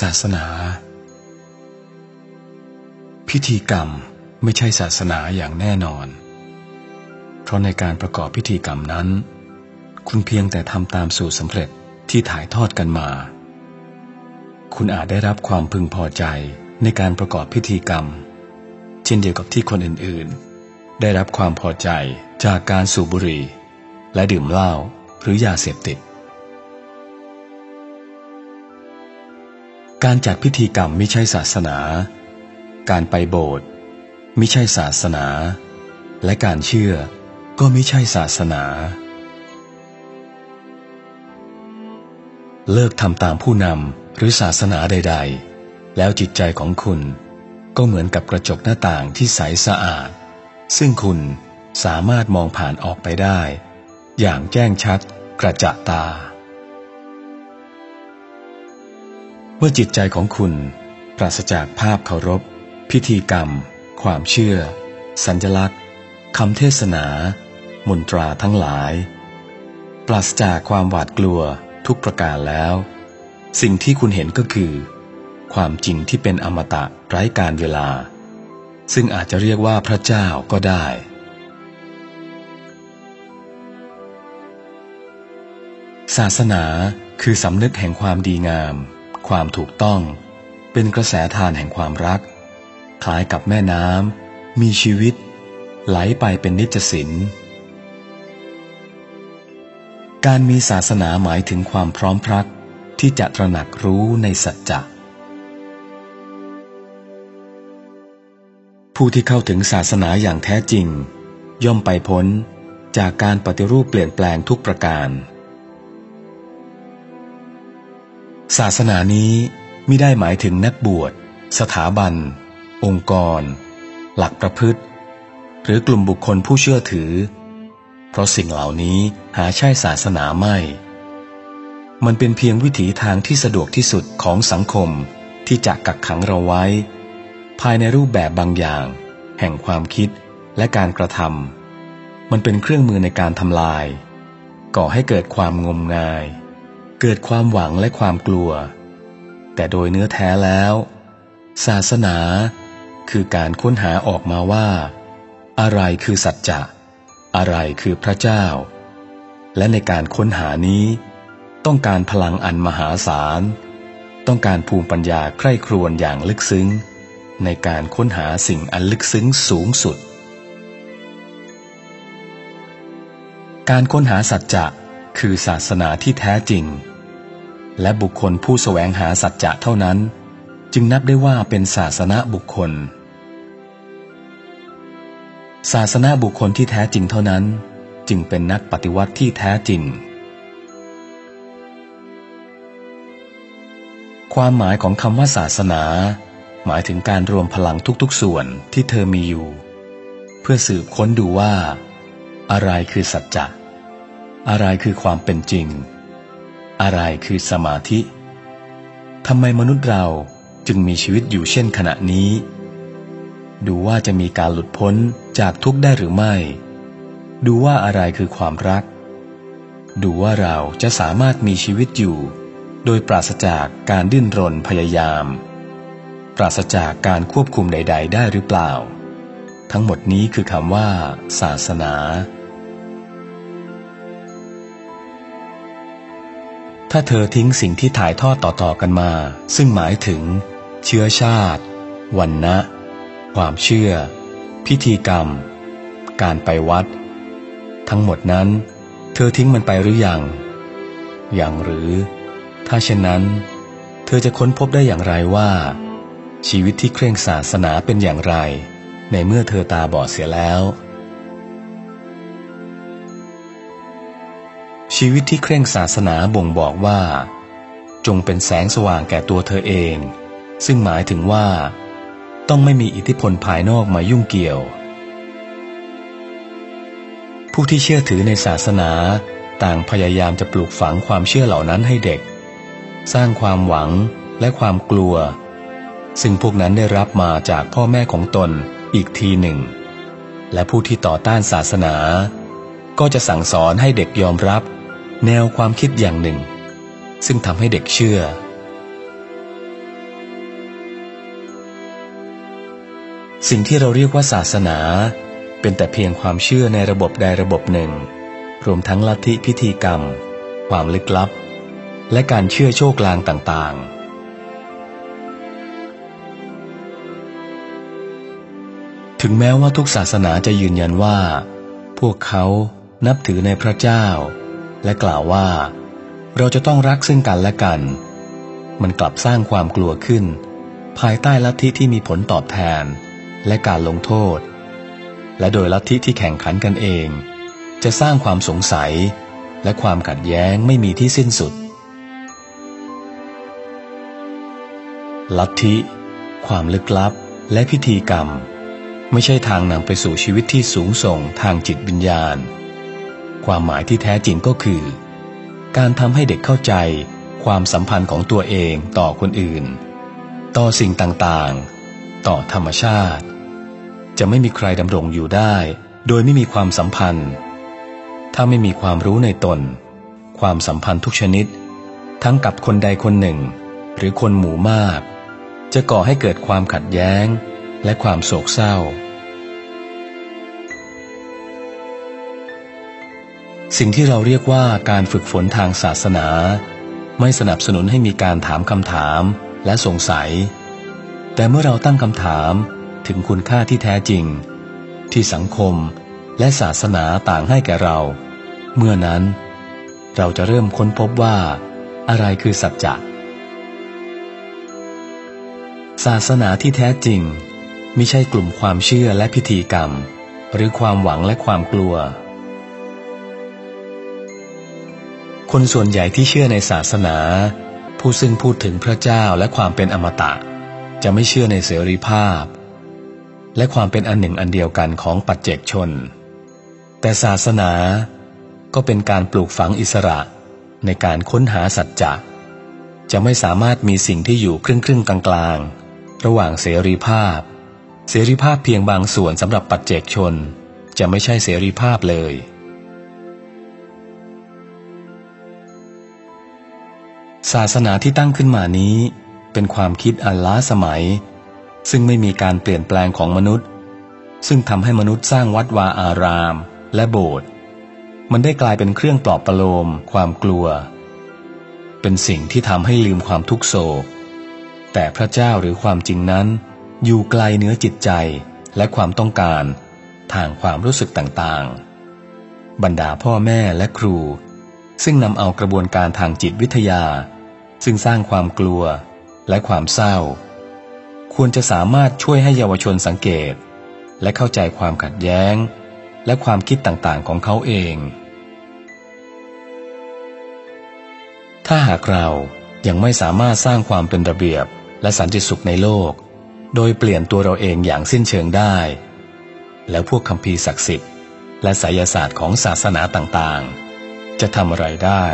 ศาสนา พิธีกรรมไม่ใช่ศาสนาอย่างแน่นอน เพราะในการประกอบพิธีกรรมนั้น คุณเพียงแต่ทำตามสูตรสำเร็จที่ถ่ายทอดกันมา คุณอาจได้รับความพึงพอใจในการประกอบพิธีกรรม เช่นเดียวกับที่คนอื่นๆ ได้รับความพอใจจากการสูบบุหรี่ และดื่มเหล้าหรือยาเสพติด การจัดพิธีกรรมไม่ใช่ศาสนา การไปโบสถ์ไม่ใช่ศาสนา และการเชื่อก็ไม่ใช่ศาสนา เลิกทำตามผู้นำหรือศาสนาใด ๆ แล้วจิตใจของคุณก็เหมือนกับกระจกหน้าต่างที่ใสสะอาด ซึ่งคุณสามารถมองผ่านออกไปได้ อย่างแจ้งชัดกระจะตา เมื่อจิตใจของคุณ ปราศจากภาพเคารพ พิธีกรรม ความเชื่อ สัญลักษณ์คำเทศนา มนตราทั้งหลาย ปราศจากความหวาดกลัวทุกประการแล้ว สิ่งที่คุณเห็นก็คือ ความจริงที่เป็นอมตะไร้การเวลา ซึ่งอาจจะเรียกว่าพระเจ้าก็ได้ศาสนาคือสำนึกแห่งความดีงาม ความถูกต้อง เป็นกระแสทานแห่งความรัก คล้ายกับแม่น้ำมีชีวิต ไหลไปเป็นนิจสินการมีศาสนาหมายถึงความพร้อมพรักที่จะตระหนักรู้ในสัจจะผู้ที่เข้าถึงศาสนาอย่างแท้จริง ย่อมไปพ้นจากการปฏิรูปเปลี่ยนแปลงทุกประการ ศาสนานี้ไม่ได้หมายถึงนักบวช สถาบัน องค์กร หลักประพฤติ หรือกลุ่มบุคคลผู้เชื่อถือ เพราะสิ่งเหล่านี้หาใช่ศาสนาไม่ มันเป็นเพียงวิถีทางที่สะดวกที่สุดของสังคมที่จะกักขังเราไว้ ภายในรูปแบบบางอย่าง แห่งความคิดและการกระทำมันเป็นเครื่องมือในการทำลาย ก่อให้เกิดความงมงาย เกิดความหวังและความกลัว แต่โดยเนื้อแท้แล้ว ศาสนาคือการค้นหาออกมาว่า อะไรคือสัจจะ อะไรคือพระเจ้า และในการค้นหานี้ ต้องการพลังอันมหาศาล ต้องการภูมิปัญญาใคร่ครวญอย่างลึกซึ้ง ในการค้นหาสิ่งอันลึกซึ้งสูงสุด การค้นหาสัจจะ คือศาสนาที่แท้จริง และบุคคลผู้แสวงหาสัจจะเท่านั้น จึงนับได้ว่าเป็นศาสนาบุคคล ศาสนาบุคคลที่แท้จริงเท่านั้น จึงเป็นนักปฏิวัติที่แท้จริง ความหมายของคำว่าศาสนา หมายถึงการรวมพลังทุกๆส่วนที่เธอมีอยู่ เพื่อสืบค้นดูว่า อะไรคือสัจจะ อะไรคือความเป็นจริง อะไรคือสมาธิทำไมมนุษย์เราจึงมีชีวิตอยู่เช่นขณะนี้ ดูว่าจะมีการหลุดพ้นจากทุกข์ได้หรือไม่ ดูว่าอะไรคือความรัก ดูว่าเราจะสามารถมีชีวิตอยู่ โดยปราศจากการดิ้นรนพยายาม ปราศจากการควบคุมใด ๆ ได้หรือเปล่า ทั้งหมดนี้คือคำว่า ศาสนา ถ้าเธอทิ้งสิ่งที่ถ่ายทอดต่อๆกันมา ซึ่งหมายถึง เชื้อชาติ วันนะความเชื่อ พิธีกรรม การไปวัด ทั้งหมดนั้น เธอทิ้งมันไปหรือยัง อย่างหรือ ถ้าเช่นนั้น เธอจะค้นพบได้อย่างไรว่า ชีวิตที่เคร่งศาสนาเป็นอย่างไร ในเมื่อเธอตาบอดเสียแล้ว ชีวิตที่เคร่งศาสนาบ่งบอกว่า จงเป็นแสงสว่างแก่ตัวเธอเอง ซึ่งหมายถึงว่า ต้องไม่มีอิทธิพลภายนอกมายุ่งเกี่ยว ผู้ที่เชื่อถือในศาสนาต่างพยายามจะปลูกฝังความเชื่อเหล่านั้นให้เด็ก สร้างความหวังและความกลัว ซึ่งพวกนั้นได้รับมาจากพ่อแม่ของตนอีกทีหนึ่ง และผู้ที่ต่อต้านศาสนา ก็จะสั่งสอนให้เด็กยอมรับ แนวความคิดอย่างหนึ่ง ซึ่งทำให้เด็กเชื่อ สิ่งที่เราเรียกว่าศาสนา เป็นแต่เพียงความเชื่อในระบบใดระบบหนึ่ง รวมทั้งลัทธิพิธีกรรม ความลึกลับ และการเชื่อโชคลางต่างๆถึงแม้ว่าทุกศาสนาจะยืนยันว่า พวกเขานับถือในพระเจ้า และกล่าวว่า เราจะต้องรักซึ่งกันและกัน มันกลับสร้างความกลัวขึ้น ภายใต้ลัทธิที่มีผลตอบแทน และการลงโทษ และโดยลัทธิที่แข่งขันกันเอง จะสร้างความสงสัย และความขัดแย้งไม่มีที่สิ้นสุด ลัทธิ ความลึกลับ และพิธีกรรม ไม่ใช่ทางนำไปสู่ชีวิตที่สูงส่งทางจิตวิญญาณ ความหมายที่แท้จริงก็คือ การทำให้เด็กเข้าใจ ความสัมพันธ์ของตัวเองต่อคนอื่น ต่อสิ่งต่างๆ ต่อธรรมชาติ จะไม่มีใครดำรงอยู่ได้ โดยไม่มีความสัมพันธ์ ถ้าไม่มีความรู้ในตน ความสัมพันธ์ทุกชนิด ทั้งกับคนใดคนหนึ่ง หรือคนหมู่มาก จะก่อให้เกิดความขัดแย้ง และความโศกเศร้า สิ่งที่เราเรียกว่าการฝึกฝนทางศาสนา ไม่สนับสนุนให้มีการถามคำถามและสงสัย แต่เมื่อเราตั้งคำถามถึงคุณค่าที่แท้จริง ที่สังคมและศาสนาต่างให้แก่เรา เมื่อนั้น เราจะเริ่มค้นพบว่า อะไรคือสัจจะศาสนาที่แท้จริง ไม่ใช่กลุ่มความเชื่อและพิธีกรรม หรือความหวังและความกลัว คนส่วนใหญ่ที่เชื่อในศาสนา ผู้ซึ่งพูดถึงพระเจ้าและความเป็นอมตะ จะไม่เชื่อในเสรีภาพ และความเป็นอันหนึ่งอันเดียวกันของปัจเจกชน แต่ศาสนาก็เป็นการปลูกฝังอิสระในการค้นหาสัจจะจะไม่สามารถมีสิ่งที่อยู่ครึ่งครึ่งกลางกลางระหว่างเสรีภาพ เสรีภาพเพียงบางส่วนสำหรับปัจเจกชน จะไม่ใช่เสรีภาพเลย ศาสนาที่ตั้งขึ้นมานี้ เป็นความคิดอันล้าสมัย ซึ่งไม่มีการเปลี่ยนแปลงของมนุษย์ ซึ่งทำให้มนุษย์สร้างวัดวาอาราม และโบสถ์มันได้กลายเป็นเครื่องปลอบประโลม ความกลัว เป็นสิ่งที่ทำให้ลืมความทุกโศก แต่พระเจ้าหรือความจริงนั้น อยู่ไกลเหนือจิตใจและความต้องการ ทางความรู้สึกต่างๆ บรรดาพ่อแม่และครู ซึ่งนำเอากระบวนการทางจิตวิทยา ซึ่งสร้างความกลัวและความเศร้า ควรจะสามารถช่วยให้เยาวชนสังเกต และเข้าใจความขัดแย้ง และความคิดต่างๆของเขาเอง ถ้าหากเรายังไม่สามารถสร้างความเป็นระเบียบและสันติสุขในโลก โดยเปลี่ยนตัวเราเองอย่างสิ้นเชิงได้ แล้วพวกคำพีศักดิ์สิทธิ์และไสยศาสตร์ของศาสนาต่างๆ จะทำอะไรได้